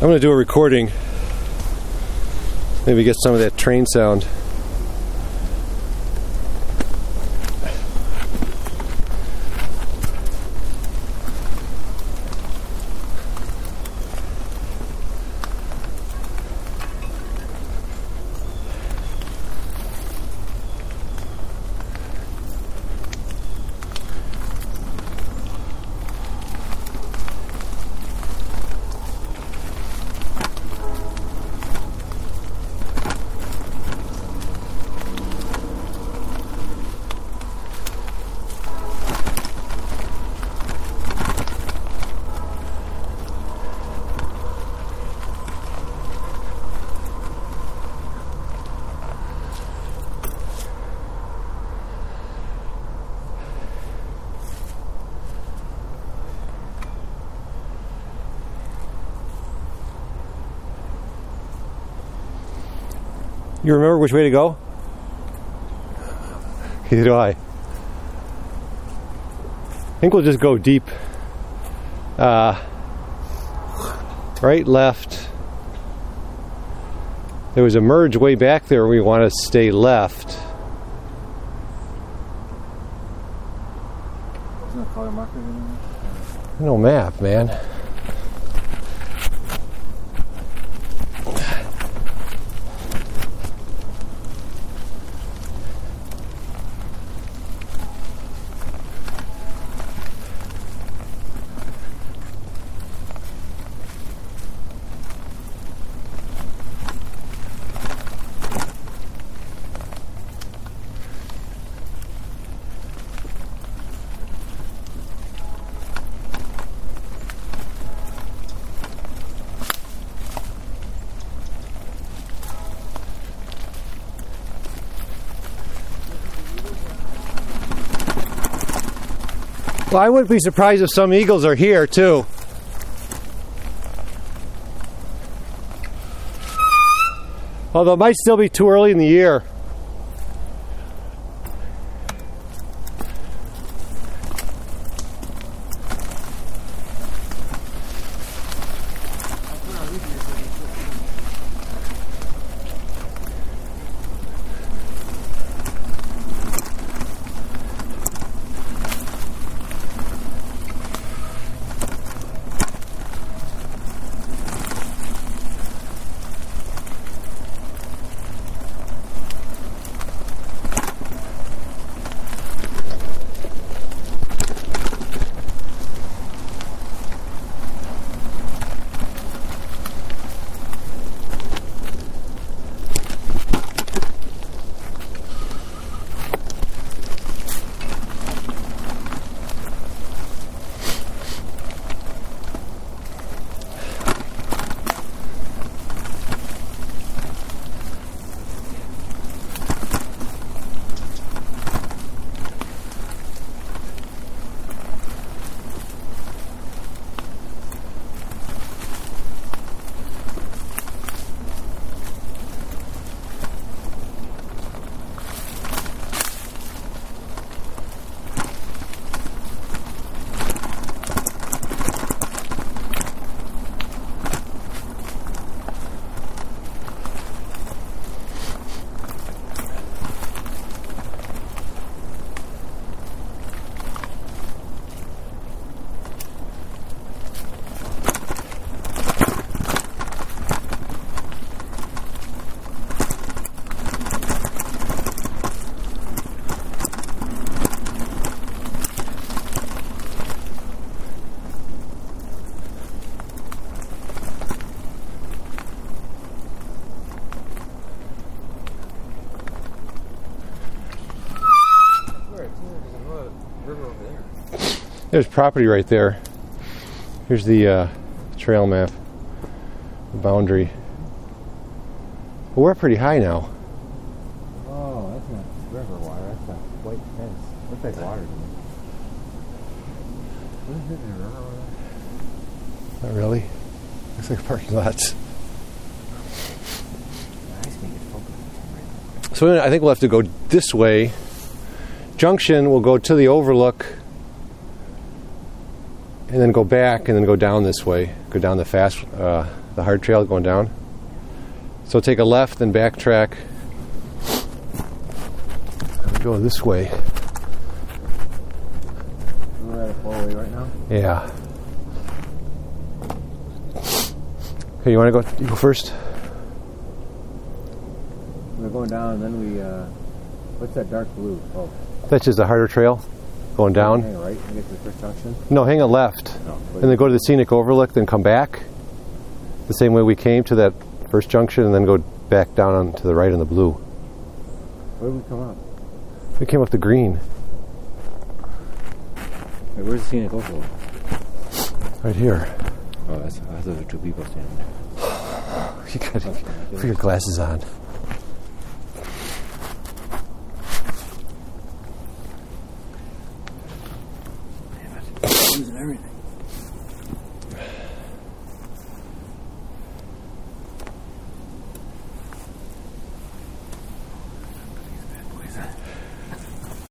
I'm going to do a recording. Maybe get some of that train sound. You remember which way to go? Neither do I. I think we'll just go deep. Uh, right, left. There was a merge way back there. We want to stay left. Isn't color marker in? No map, man. Well, I wouldn't be surprised if some eagles are here too. Although it might still be too early in the year. Over there. There's property right there. Here's the uh, trail map, the boundary. Well, we're pretty high now. Oh, that's not river water. That's a white fence. Looks like water to me. What is it? A river water? Not really. Looks like parking lots. Nice make it focus. So I think we'll have to go this way. Junction will go to the overlook and then go back and then go down this way. Go down the fast, uh, the hard trail going down. So take a left, then backtrack. And go this way. We're at a four way right now. Yeah. Okay, you want to go? You go first. We're going down, and then we. Uh, what's that dark blue? Oh, That's just a harder trail, going down. hang right and get to the first junction. No, hang a left, No, and then go to the scenic overlook, then come back. The same way we came to that first junction, and then go back down on to the right on the blue. Where did we come up? We came up the green, Wait, where's the scenic overlook? right here. Oh, that's, that's those are two people standing there. You got to put your glasses on. and everything.